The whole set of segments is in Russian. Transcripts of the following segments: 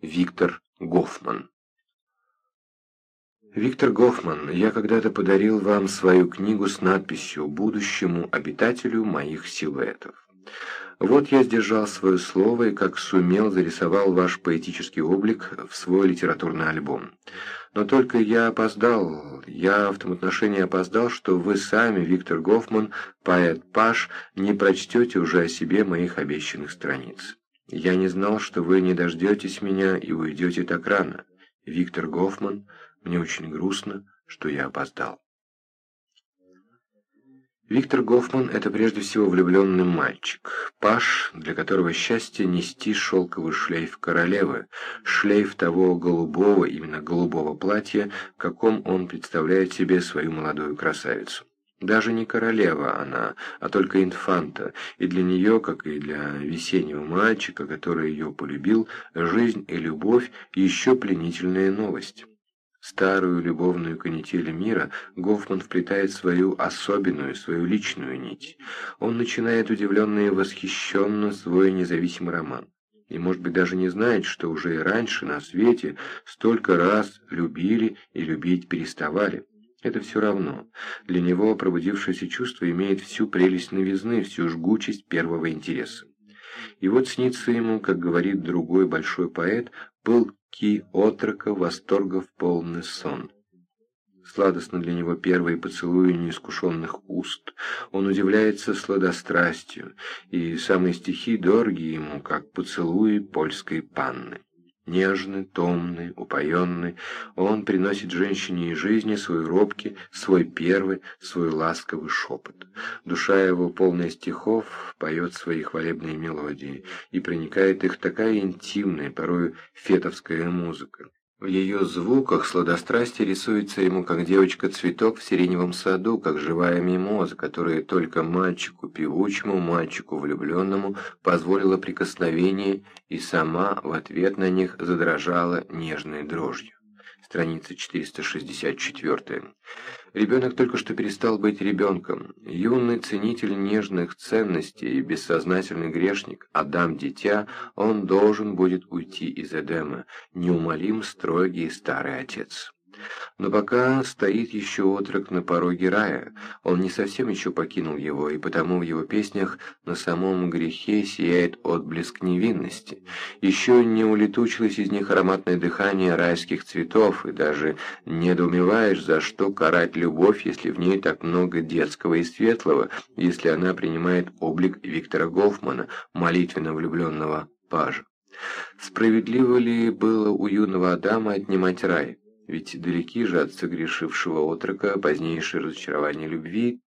Виктор Гофман Виктор Гофман, я когда-то подарил вам свою книгу с надписью «Будущему обитателю моих силуэтов». Вот я сдержал свое слово и как сумел зарисовал ваш поэтический облик в свой литературный альбом. Но только я опоздал, я в том отношении опоздал, что вы сами, Виктор Гофман, поэт Паш, не прочтете уже о себе моих обещанных страниц. Я не знал, что вы не дождетесь меня и уйдете так рано. Виктор Гофман, мне очень грустно, что я опоздал. Виктор Гофман – это прежде всего влюбленный мальчик, паш, для которого счастье нести шелковый шлейф королевы, шлейф того голубого, именно голубого платья, в каком он представляет себе свою молодую красавицу. Даже не королева она, а только инфанта, и для нее, как и для весеннего мальчика, который ее полюбил, жизнь и любовь – еще пленительная новость старую любовную канитель мира Гофман вплетает свою особенную, свою личную нить. Он начинает удивленно и восхищенно свой независимый роман. И, может быть, даже не знает, что уже и раньше на свете столько раз любили и любить переставали. Это все равно. Для него пробудившееся чувство имеет всю прелесть новизны, всю жгучесть первого интереса. И вот снится ему, как говорит другой большой поэт, был ки отрока восторгов полный сон. Сладостно для него первые поцелуи неискушенных уст. Он удивляется сладострастию, и самые стихи дороги ему, как поцелуи польской панны. Нежный, томный, упоенный, он приносит женщине и жизни свой робкий, свой первый, свой ласковый шепот. Душа его, полная стихов, поет свои хвалебные мелодии, и проникает их такая интимная, порою фетовская музыка. В ее звуках сладострастие рисуется ему как девочка-цветок в сиреневом саду, как живая мимоза, которая только мальчику певучему, мальчику влюбленному позволила прикосновение и сама в ответ на них задрожала нежной дрожью страница 464. Ребенок только что перестал быть ребенком. Юный ценитель нежных ценностей и бессознательный грешник, Адам дитя, он должен будет уйти из Эдема, неумолим строгий старый отец. Но пока стоит еще отрок на пороге рая, он не совсем еще покинул его, и потому в его песнях на самом грехе сияет отблеск невинности. Еще не улетучилось из них ароматное дыхание райских цветов, и даже недоумеваешь, за что карать любовь, если в ней так много детского и светлого, если она принимает облик Виктора Гофмана, молитвенно влюбленного пажа. Справедливо ли было у юного Адама отнимать рай? Ведь далеки же от согрешившего отрока позднейшее разочарование любви,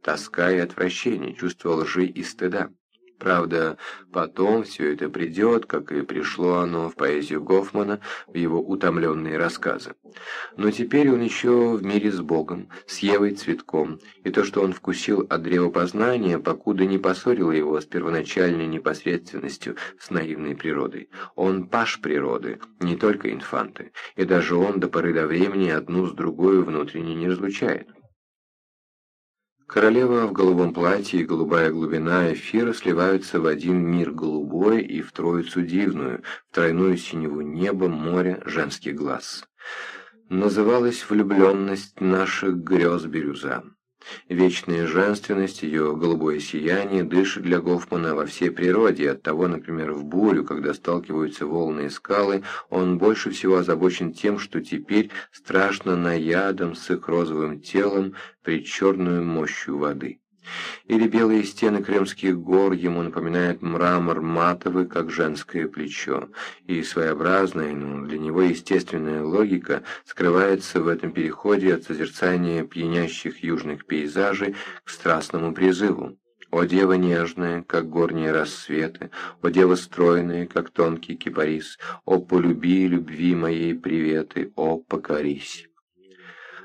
тоска и отвращение, чувство лжи и стыда. Правда, потом все это придет, как и пришло оно в поэзию Гофмана, в его утомленные рассказы. Но теперь он еще в мире с Богом, с Евой Цветком, и то, что он вкусил от древопознания, покуда не поссорило его с первоначальной непосредственностью, с наивной природой. Он паш природы, не только инфанты, и даже он до поры до времени одну с другой внутренне не разлучает. Королева в голубом платье и голубая глубина эфира сливаются в один мир голубой и в троицу дивную, в тройную синеву неба, моря, женский глаз. Называлась влюбленность наших грез бирюза. Вечная женственность, ее голубое сияние дышит для Гофмана во всей природе, оттого, например, в бурю, когда сталкиваются волны и скалы, он больше всего озабочен тем, что теперь страшно наядом с их розовым телом при черную мощью воды. Или белые стены Крымских гор ему напоминают мрамор матовый, как женское плечо, и своеобразная, но для него естественная логика скрывается в этом переходе от созерцания пьянящих южных пейзажей к страстному призыву. О дева нежная, как горние рассветы, О дева стройная, как тонкий кипарис, О полюби любви моей приветы, О покорись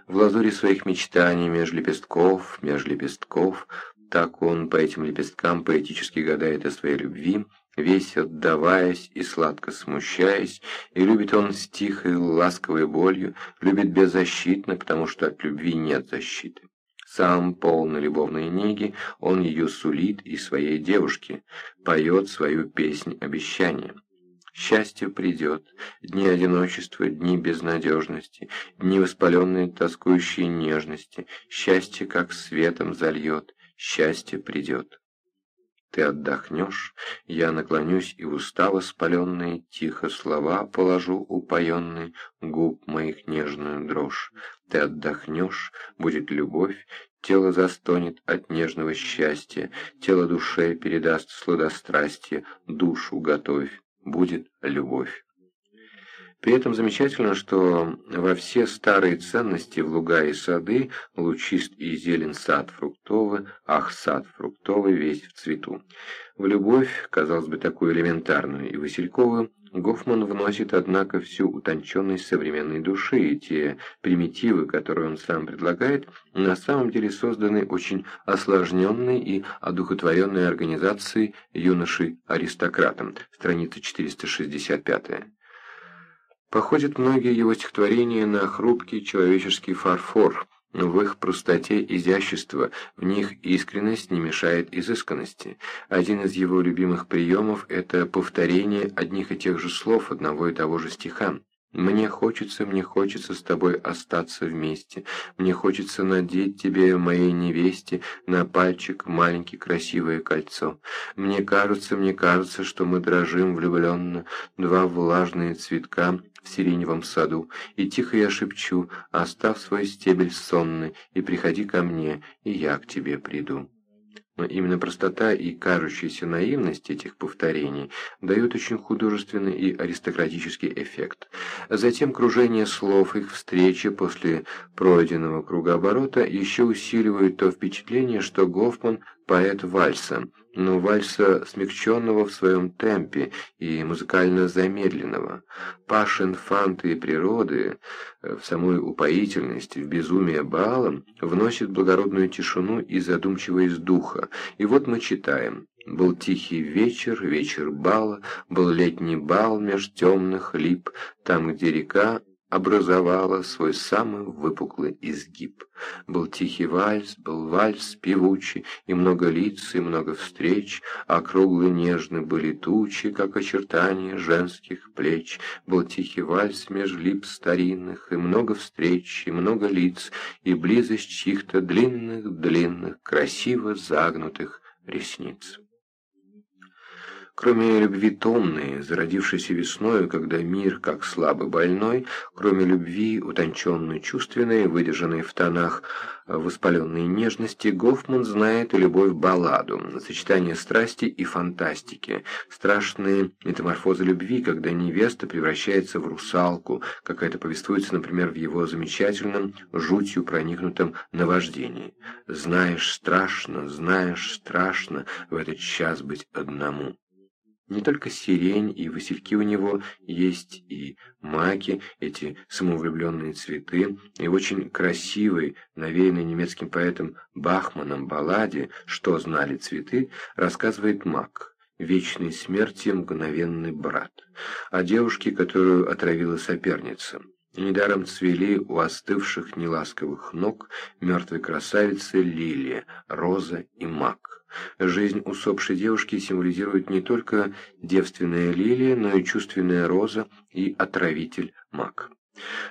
в лазуре своих мечтаний меж лепестков, меж лепестков, так он по этим лепесткам поэтически гадает о своей любви, весь отдаваясь и сладко смущаясь, и любит он с тихой ласковой болью, любит беззащитно, потому что от любви нет защиты. Сам, полный любовной неги, он ее сулит и своей девушке, поет свою песнь обещания. Счастье придет, дни одиночества, дни безнадежности, дни воспаленные тоскующие нежности, счастье как светом зальет, счастье придет. Ты отдохнешь, я наклонюсь и устало спаленные, тихо слова положу упоенные, губ моих нежную дрожь. Ты отдохнешь, будет любовь, тело застонет от нежного счастья, тело душе передаст сладострастие, душу готовь будет любовь. При этом замечательно, что во все старые ценности в луга и сады лучист и зелен сад фруктовый, ах, сад фруктовый весь в цвету. В любовь, казалось бы, такую элементарную и васильковую, Гофман вносит, однако, всю утонченность современной души, и те примитивы, которые он сам предлагает, на самом деле созданы очень осложненной и одухотворенной организацией юношей-аристократом, страница 465 Походят многие его стихотворения на хрупкий человеческий фарфор, в их простоте изящество, в них искренность не мешает изысканности. Один из его любимых приемов – это повторение одних и тех же слов одного и того же стиха. Мне хочется, мне хочется с тобой остаться вместе. Мне хочется надеть тебе, моей невесте, на пальчик маленькое красивое кольцо. Мне кажется, мне кажется, что мы дрожим влюбленно, два влажные цветка в сиреневом саду, и тихо я шепчу, оставь свой стебель сонный, и приходи ко мне, и я к тебе приду. Но именно простота и кажущаяся наивность этих повторений дают очень художественный и аристократический эффект. Затем кружение слов, их встречи после пройденного кругооборота еще усиливают то впечатление, что Гофман – поэт вальса – но вальса смягченного в своем темпе и музыкально замедленного. Паш инфанты и природы э, в самой упоительности, в безумие бала вносит благородную тишину и задумчивость духа. И вот мы читаем. Был тихий вечер, вечер бала, был летний бал меж темных лип, там, где река образовала свой самый выпуклый изгиб. Был тихий вальс, был вальс певучий, и много лиц, и много встреч, округлые нежны были тучи, как очертания женских плеч. Был тихий вальс меж лип старинных, и много встреч, и много лиц, и близость чьих-то длинных-длинных, красиво загнутых ресниц. Кроме любви томной, зародившейся весною, когда мир как слабо больной, кроме любви утонченной чувственной, выдержанной в тонах воспаленной нежности, Гофман знает и любовь-балладу, сочетание страсти и фантастики, страшные метаморфозы любви, когда невеста превращается в русалку, как это повествуется, например, в его замечательном, жутью проникнутом наваждении. «Знаешь, страшно, знаешь, страшно в этот час быть одному». Не только сирень и васильки у него есть, и маки, эти самовлюбленные цветы, и очень красивый, навеянный немецким поэтом Бахманом балладе «Что знали цветы» рассказывает мак, вечной смерти мгновенный брат, о девушке, которую отравила соперница. Недаром цвели у остывших неласковых ног мертвой красавицы лилия, роза и мак. Жизнь усопшей девушки символизирует не только девственная лилия, но и чувственная роза и отравитель мак.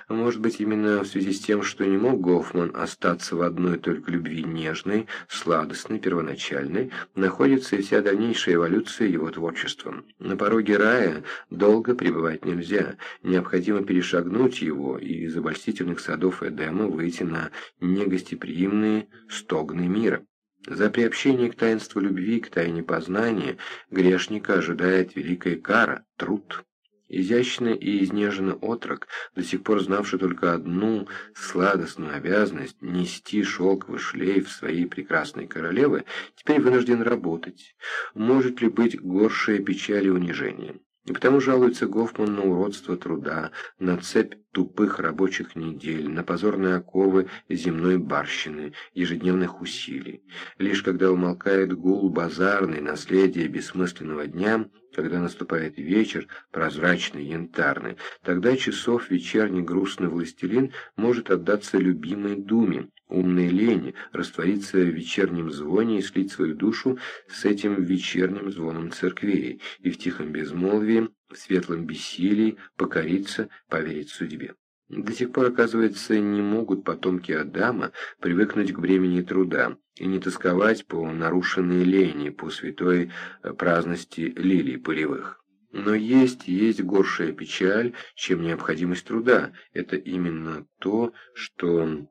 Может быть, именно в связи с тем, что не мог Гофман остаться в одной только любви нежной, сладостной, первоначальной, находится и вся дальнейшая эволюция его творчества. На пороге рая долго пребывать нельзя, необходимо перешагнуть его и из обольстительных садов Эдема выйти на негостеприимные стогны мира. За приобщение к таинству любви, к тайне познания, грешника ожидает великая кара – труд. Изящный и изнеженный отрок, до сих пор знавший только одну сладостную обязанность – нести шелковый шлейф своей прекрасной королевы, теперь вынужден работать. Может ли быть горшее печали и унижение? И потому жалуется Гофман на уродство труда, на цепь тупых рабочих недель, на позорные оковы земной барщины, ежедневных усилий. Лишь когда умолкает гул базарный, наследие бессмысленного дня, когда наступает вечер, прозрачный, янтарный, тогда часов вечерний грустный властелин может отдаться любимой думе, умной лени, раствориться в вечернем звоне и слить свою душу с этим вечерним звоном церквей, и в тихом безмолвии в светлом бессилии покориться, поверить судьбе. До сих пор, оказывается, не могут потомки Адама привыкнуть к бремени труда и не тосковать по нарушенной лени, по святой э, праздности лилий полевых. Но есть, есть горшая печаль, чем необходимость труда. Это именно то, что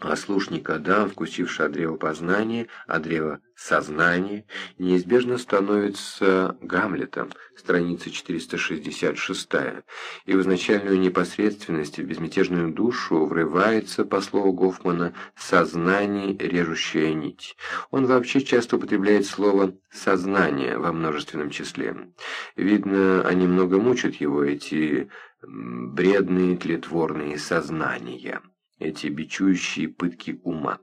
а слушник Адам, вкусивший от древа познания, от древа сознания, неизбежно становится Гамлетом, страница 466, и в изначальную непосредственность, в безмятежную душу врывается, по слову Гофмана, сознание, режущая нить. Он вообще часто употребляет слово «сознание» во множественном числе. Видно, они много мучат его, эти бредные тлетворные сознания эти бичующие пытки ума.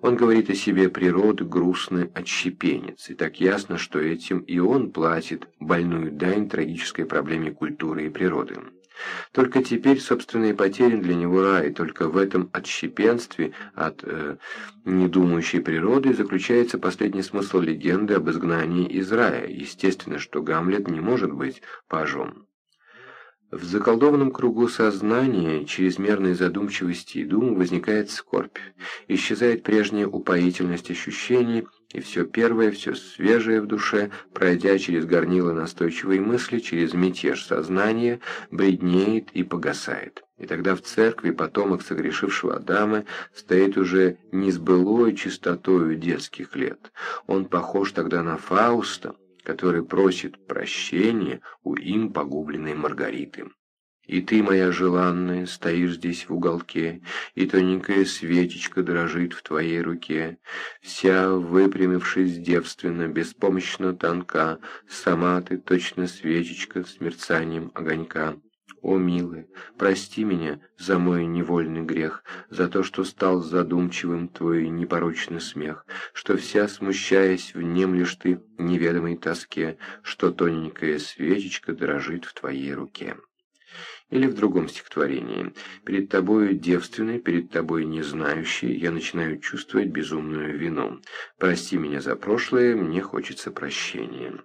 Он говорит о себе природы грустный отщепенец, и так ясно, что этим и он платит больную дань трагической проблеме культуры и природы. Только теперь собственные потери для него рай, только в этом отщепенстве от э, недумающей природы заключается последний смысл легенды об изгнании из рая. Естественно, что Гамлет не может быть пажом. В заколдованном кругу сознания, чрезмерной задумчивости и дум возникает скорбь, исчезает прежняя упоительность ощущений, и все первое, все свежее в душе, пройдя через горнило настойчивой мысли, через мятеж сознания, бреднеет и погасает. И тогда в церкви потомок согрешившего Адама стоит уже не с былой чистотою детских лет. Он похож тогда на Фауста, который просит прощения у им погубленной Маргариты. И ты, моя желанная, стоишь здесь в уголке, и тоненькая свечечка дрожит в твоей руке, вся выпрямившись девственно, беспомощно тонка, сама ты точно свечечка с мерцанием огонька. О, милая, прости меня за мой невольный грех, за то, что стал задумчивым твой непорочный смех, что вся смущаясь внемлешь ты неведомой тоске, что тоненькая свечечка дрожит в твоей руке. Или в другом стихотворении. «Перед тобою девственной, перед тобой не знающей, я начинаю чувствовать безумную вину. Прости меня за прошлое, мне хочется прощения».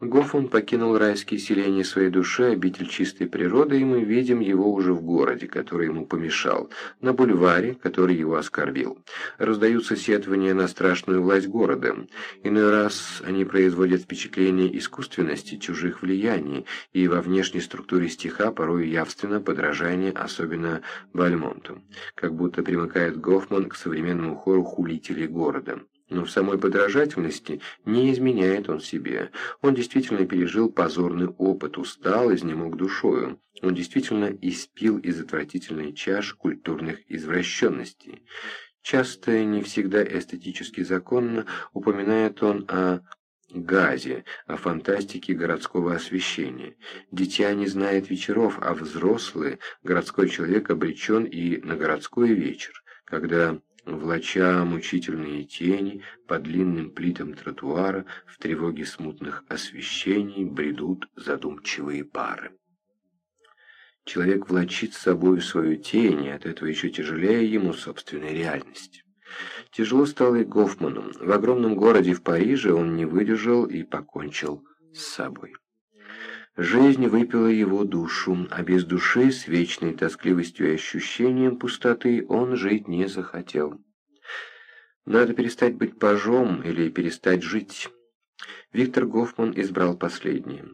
Гофман покинул райские селения своей души, обитель чистой природы, и мы видим его уже в городе, который ему помешал, на бульваре, который его оскорбил. Раздаются сетования на страшную власть города. Иной раз они производят впечатление искусственности, чужих влияний, и во внешней структуре стиха порой явственно подражание, особенно Бальмонту. Как будто примыкает Гофман к современному хору хулителей города. Но в самой подражательности не изменяет он себе. Он действительно пережил позорный опыт, устал, изнемог душою. Он действительно испил из отвратительной чаши культурных извращенностей. Часто, не всегда эстетически законно, упоминает он о газе, о фантастике городского освещения. Дитя не знает вечеров, а взрослый, городской человек обречен и на городской вечер, когда влача мучительные тени по длинным плитам тротуара в тревоге смутных освещений бредут задумчивые пары. Человек влачит с собой свою тень, и от этого еще тяжелее ему собственной реальности. Тяжело стало и Гофману. В огромном городе в Париже он не выдержал и покончил с собой. Жизнь выпила его душу, а без души, с вечной тоскливостью и ощущением пустоты, он жить не захотел. Надо перестать быть пажом или перестать жить. Виктор Гофман избрал последнее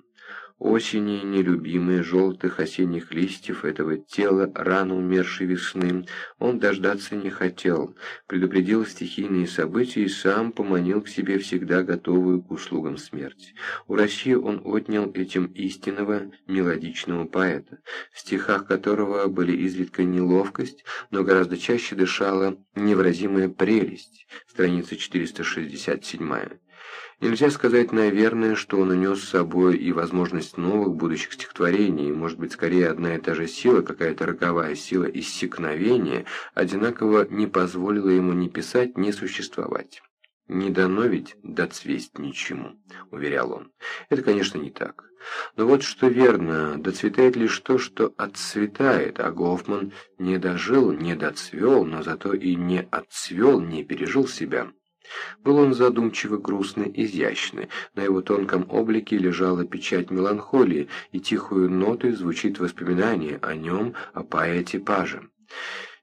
осени, нелюбимые желтых осенних листьев этого тела рано умершей весны, он дождаться не хотел, предупредил стихийные события и сам поманил к себе всегда готовую к услугам смерть. У России он отнял этим истинного мелодичного поэта, в стихах которого были изредка неловкость, но гораздо чаще дышала невыразимая прелесть, страница 467 Нельзя сказать, наверное, что он унес с собой и возможность новых будущих стихотворений, может быть, скорее одна и та же сила, какая-то роковая сила иссякновения, одинаково не позволила ему ни писать, ни существовать. «Не дано ведь доцвесть ничему», — уверял он. Это, конечно, не так. Но вот что верно, доцветает лишь то, что отцветает, а Гофман не дожил, не доцвел, но зато и не отцвел, не пережил себя. Был он задумчивый, грустный, изящный. На его тонком облике лежала печать меланхолии, и тихую нотой звучит воспоминание о нем, о поэте Паже.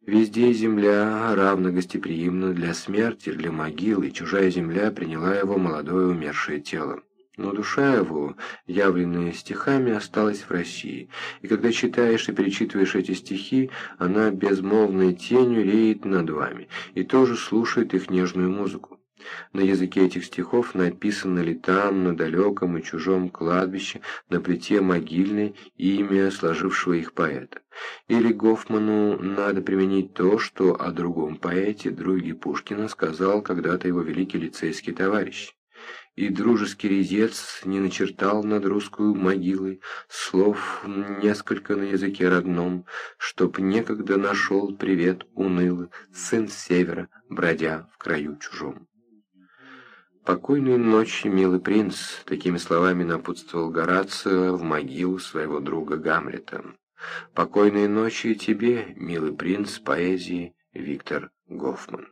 Везде земля равно гостеприимна для смерти, для могилы, и чужая земля приняла его молодое умершее тело. Но душа его, явленная стихами, осталась в России, и когда читаешь и перечитываешь эти стихи, она безмолвной тенью реет над вами, и тоже слушает их нежную музыку. На языке этих стихов написано ли там, на далеком и чужом кладбище, на плите могильной, имя сложившего их поэта. Или Гофману надо применить то, что о другом поэте, друге Пушкина, сказал когда-то его великий лицейский товарищ и дружеский резец не начертал над русскую могилой слов несколько на языке родном, чтоб некогда нашел привет унылый сын севера, бродя в краю чужом. «Покойной ночи, милый принц», — такими словами напутствовал Горацио в могилу своего друга Гамлета. «Покойной ночи тебе, милый принц поэзии Виктор Гофман».